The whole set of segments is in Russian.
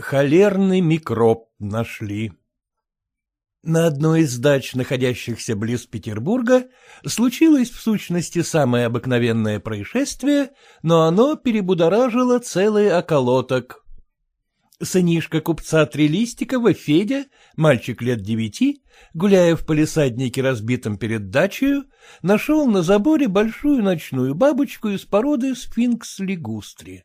Холерный микроб нашли. На одной из дач, находящихся близ Петербурга, случилось в сущности самое обыкновенное происшествие, но оно перебудоражило целый околоток. Сынишка купца Трелистикова, Федя, мальчик лет девяти, гуляя в полисаднике, разбитом перед дачей, нашел на заборе большую ночную бабочку из породы сфинкс лигустри.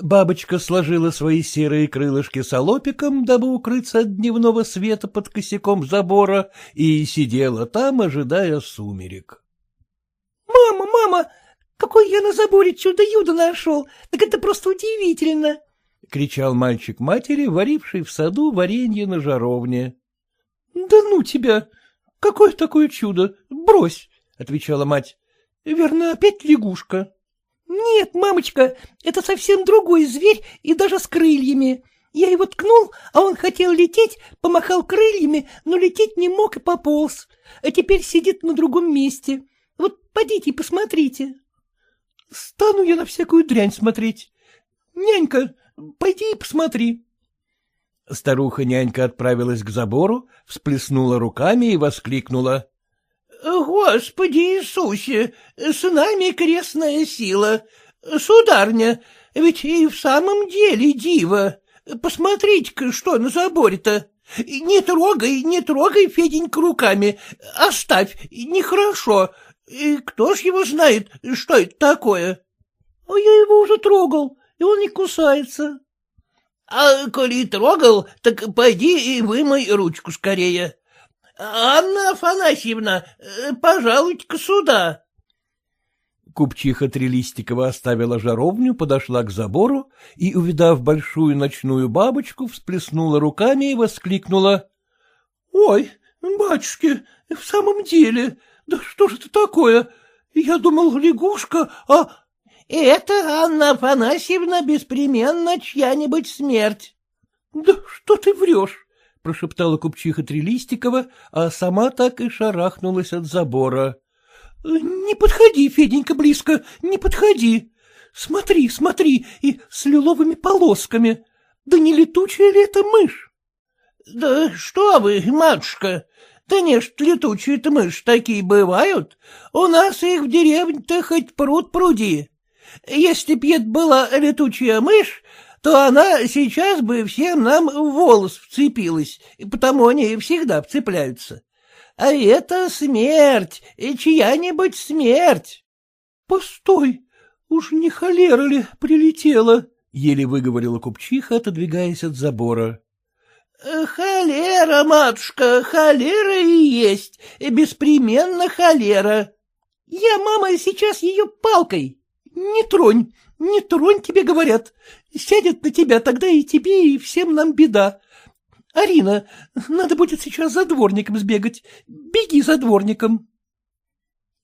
Бабочка сложила свои серые крылышки солопиком, дабы укрыться от дневного света под косяком забора, и сидела там, ожидая сумерек. — Мама, мама, какой я на заборе чудо-юдо нашел! Так это просто удивительно! — кричал мальчик матери, варивший в саду варенье на жаровне. — Да ну тебя! Какое такое чудо? Брось! — отвечала мать. — Верно, опять лягушка. — Нет, мамочка, это совсем другой зверь и даже с крыльями. Я его ткнул, а он хотел лететь, помахал крыльями, но лететь не мог и пополз. А теперь сидит на другом месте. Вот подите и посмотрите. — Стану я на всякую дрянь смотреть. Нянька, Пойди и посмотри. Старуха-нянька отправилась к забору, всплеснула руками и воскликнула. — Господи Иисусе, с нами крестная сила! Сударня, ведь и в самом деле диво! Посмотрите-ка, что на заборе-то! Не трогай, не трогай, Феденька, руками, оставь, нехорошо. Кто ж его знает, что это такое? — А я его уже трогал, и он не кусается. — А коли трогал, так пойди и вымой ручку скорее. Анна Афанасьевна, пожалуйте-ка сюда. Купчиха Трелистикова оставила жаровню, подошла к забору и, увидав большую ночную бабочку, всплеснула руками и воскликнула. — Ой, батюшки, в самом деле, да что же это такое? Я думал, лягушка, а — Это, Анна Афанасьевна, беспременно чья-нибудь смерть. — Да что ты врешь? — прошептала купчиха Трелистикова, а сама так и шарахнулась от забора. — Не подходи, Феденька, близко, не подходи. Смотри, смотри, и с лиловыми полосками. Да не летучая ли это мышь? — Да что вы, матушка, да нет, летучие-то мыши такие бывают. У нас их в деревне-то хоть пруд пруди. Если б была летучая мышь, то она сейчас бы всем нам в волос вцепилась, потому они всегда вцепляются. А это смерть, чья-нибудь смерть. — Постой, уж не холера ли прилетела? — еле выговорила купчиха, отодвигаясь от забора. — Холера, матушка, холера и есть, беспременно холера. Я, мама, сейчас ее палкой. Не тронь, не тронь, тебе говорят. Сядет на тебя, тогда и тебе, и всем нам беда. Арина, надо будет сейчас за дворником сбегать. Беги за дворником.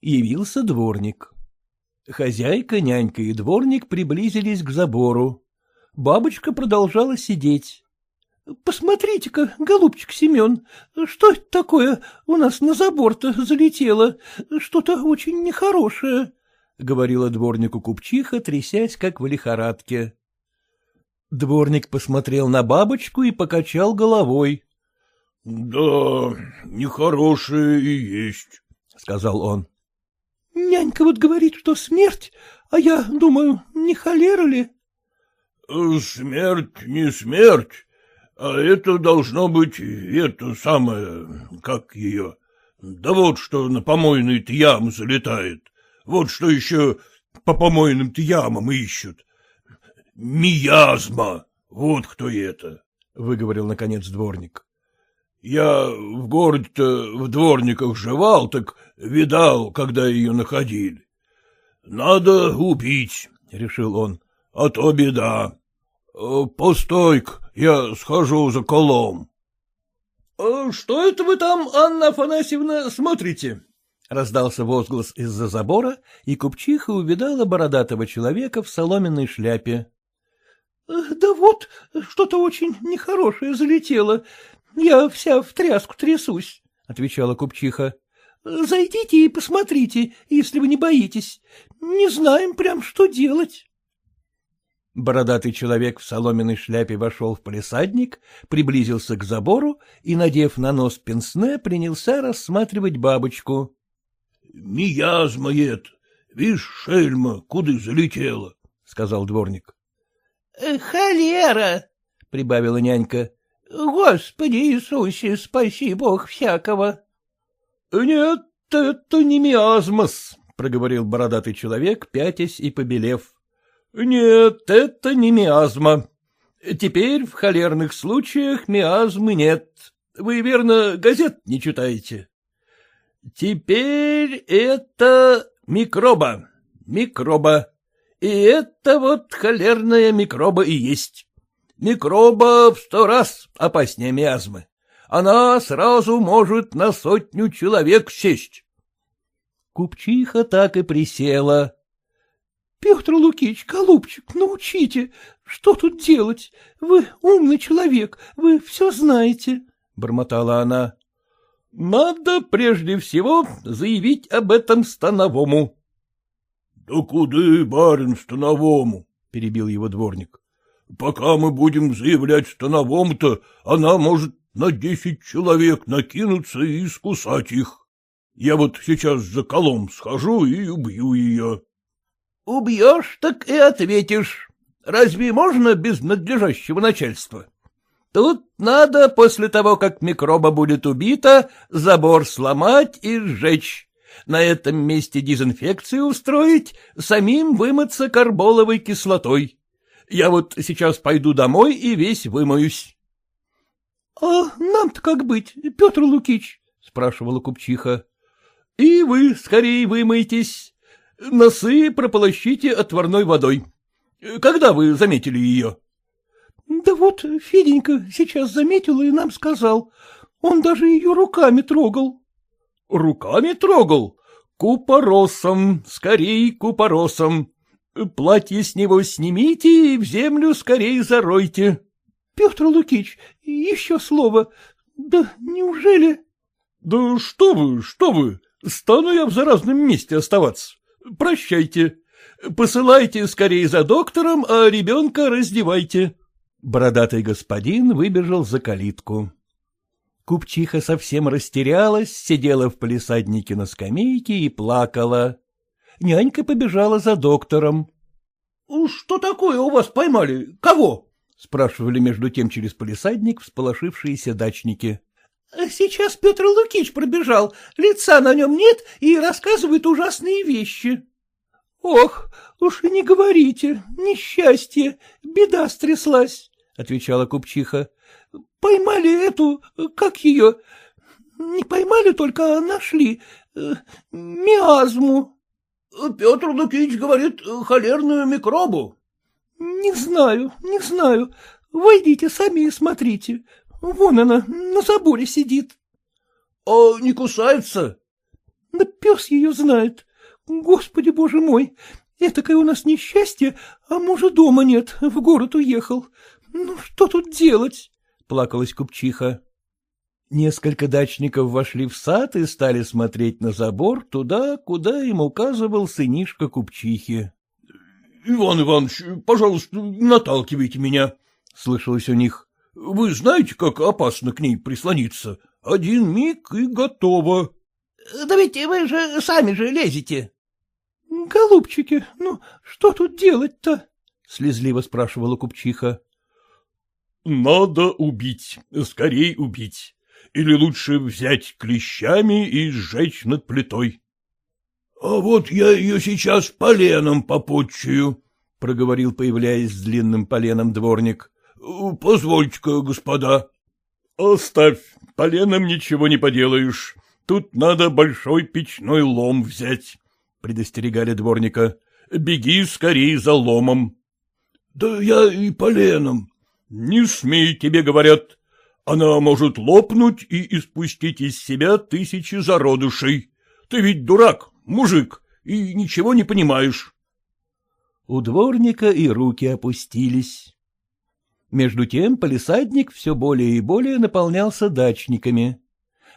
Явился дворник. Хозяйка, нянька и дворник приблизились к забору. Бабочка продолжала сидеть. — Посмотрите-ка, голубчик Семен, что это такое у нас на забор-то залетело? Что-то очень нехорошее. — говорила дворнику купчиха, трясясь, как в лихорадке. Дворник посмотрел на бабочку и покачал головой. — Да, нехорошее и есть, — сказал он. — Нянька вот говорит, что смерть, а я думаю, не холера ли? — Смерть не смерть, а это должно быть это самое, как ее, да вот что на помойные ямы залетает. Вот что еще по помойным-то ямам ищут. Миязма, вот кто это, — выговорил наконец дворник. Я в городе-то в дворниках жевал, так видал, когда ее находили. Надо убить, — решил он, — а то беда. постой я схожу за колом. — Что это вы там, Анна Афанасьевна, смотрите? Раздался возглас из-за забора, и купчиха увидала бородатого человека в соломенной шляпе. — Да вот, что-то очень нехорошее залетело. Я вся в тряску трясусь, — отвечала купчиха. — Зайдите и посмотрите, если вы не боитесь. Не знаем прям, что делать. Бородатый человек в соломенной шляпе вошел в полисадник, приблизился к забору и, надев на нос пенсне, принялся рассматривать бабочку. — Миязма это, видишь, шельма, куда залетела, — сказал дворник. — Холера, — прибавила нянька. — Господи Иисусе, спаси Бог всякого. — Нет, это не миазмос, — проговорил бородатый человек, пятясь и побелев. Нет, это не миазма. Теперь в холерных случаях миазмы нет. Вы, верно, газет не читаете? Теперь это микроба, микроба. И это вот холерная микроба и есть. Микроба в сто раз опаснее миазмы. Она сразу может на сотню человек сесть. Купчиха так и присела. Петр Лукич, голубчик, научите, что тут делать? Вы умный человек, вы все знаете, — бормотала она. — Надо прежде всего заявить об этом становому. — Да куда, барин, становому? — перебил его дворник. — Пока мы будем заявлять становому-то, она может на десять человек накинуться и искусать их. Я вот сейчас за колом схожу и убью ее. Убьешь, так и ответишь. Разве можно без надлежащего начальства? Тут надо после того, как микроба будет убита, забор сломать и сжечь. На этом месте дезинфекцию устроить, самим вымыться карболовой кислотой. Я вот сейчас пойду домой и весь вымоюсь. — А нам-то как быть, Петр Лукич? — спрашивала купчиха. — И вы скорее вымойтесь. Носы прополощите отварной водой. Когда вы заметили ее? — Да вот Феденька сейчас заметил и нам сказал. Он даже ее руками трогал. — Руками трогал? Купоросом, скорей купоросом. Платье с него снимите и в землю скорее заройте. — Петр Лукич, еще слово. Да неужели... — Да что вы, что вы, стану я в заразном месте оставаться. Прощайте. Посылайте скорее за доктором, а ребенка раздевайте. Бородатый господин выбежал за калитку. Купчиха совсем растерялась, сидела в палисаднике на скамейке и плакала. Нянька побежала за доктором. — Что такое у вас поймали? Кого? — спрашивали между тем через палисадник всполошившиеся дачники. — Сейчас Петр Лукич пробежал, лица на нем нет и рассказывает ужасные вещи. — Ох, уж и не говорите, несчастье, беда стряслась, — отвечала купчиха. — Поймали эту, как ее, не поймали только, а нашли, э, миазму. — Петр Лукич говорит, холерную микробу. — Не знаю, не знаю. Войдите сами и смотрите. Вон она, на заборе сидит. — А не кусается? — Да пес ее знает. Господи, боже мой, этакое у нас несчастье, а мужа дома нет, в город уехал. Ну, что тут делать? — плакалась купчиха. Несколько дачников вошли в сад и стали смотреть на забор туда, куда им указывал сынишка купчихи. — Иван Иванович, пожалуйста, наталкивайте меня, — слышалось у них. Вы знаете, как опасно к ней прислониться? Один миг и готово. — Да ведь вы же сами же лезете. — Голубчики, ну что тут делать-то? — слезливо спрашивала купчиха. — Надо убить, скорей убить. Или лучше взять клещами и сжечь над плитой. — А вот я ее сейчас поленом попотчую, — проговорил, появляясь с длинным поленом дворник. — Позвольте-ка, господа. — Оставь, поленом ничего не поделаешь. Тут надо большой печной лом взять, — предостерегали дворника. — Беги скорее за ломом. — Да я и поленом. — Не смей, тебе говорят. Она может лопнуть и испустить из себя тысячи зародышей. Ты ведь дурак, мужик, и ничего не понимаешь. У дворника и руки опустились. Между тем полисадник все более и более наполнялся дачниками.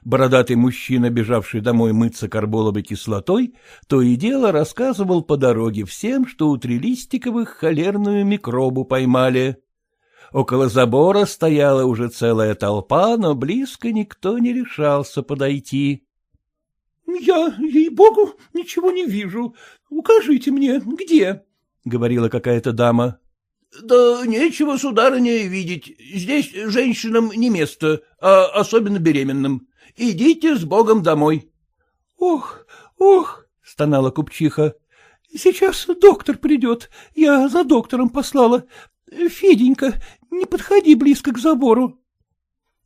Бородатый мужчина, бежавший домой мыться карболовой кислотой, то и дело рассказывал по дороге всем, что у Трелистиковых холерную микробу поймали. Около забора стояла уже целая толпа, но близко никто не решался подойти. — Я, ей-богу, ничего не вижу. Укажите мне, где? — говорила какая-то дама. — Да нечего, сударыня, видеть. Здесь женщинам не место, а особенно беременным. Идите с Богом домой. — Ох, ох, — стонала купчиха. — Сейчас доктор придет. Я за доктором послала. Феденька, не подходи близко к забору.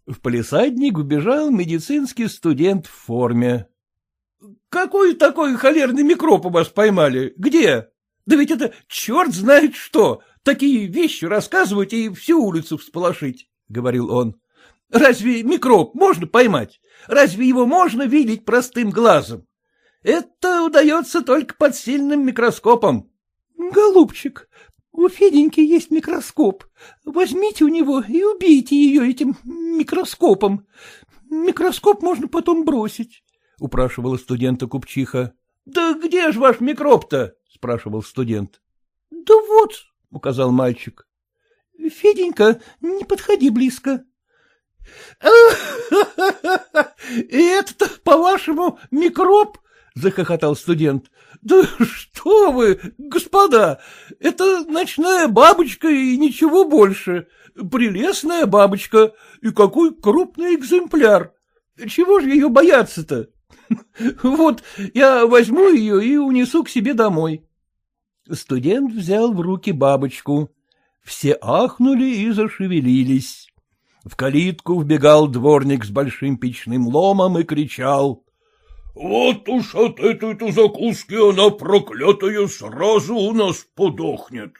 В полисадник убежал медицинский студент в форме. — Какой такой холерный микроб у вас поймали? Где? Да ведь это черт знает что! Такие вещи рассказывать и всю улицу всполошить, — говорил он. — Разве микроб можно поймать? Разве его можно видеть простым глазом? Это удается только под сильным микроскопом. — Голубчик, у Феденьки есть микроскоп. Возьмите у него и убейте ее этим микроскопом. Микроскоп можно потом бросить, — упрашивала студента Купчиха. — Да где же ваш микроб-то? — спрашивал студент. — Да вот, — указал мальчик. — Феденька, не подходи близко. — И это по-вашему, микроб? — захохотал студент. — Да что вы, господа, это ночная бабочка и ничего больше. Прелестная бабочка, и какой крупный экземпляр. Чего же ее бояться-то? Вот, я возьму ее и унесу к себе домой. Студент взял в руки бабочку. Все ахнули и зашевелились. В калитку вбегал дворник с большим печным ломом и кричал. — Вот уж от этой-то закуски она проклятая сразу у нас подохнет.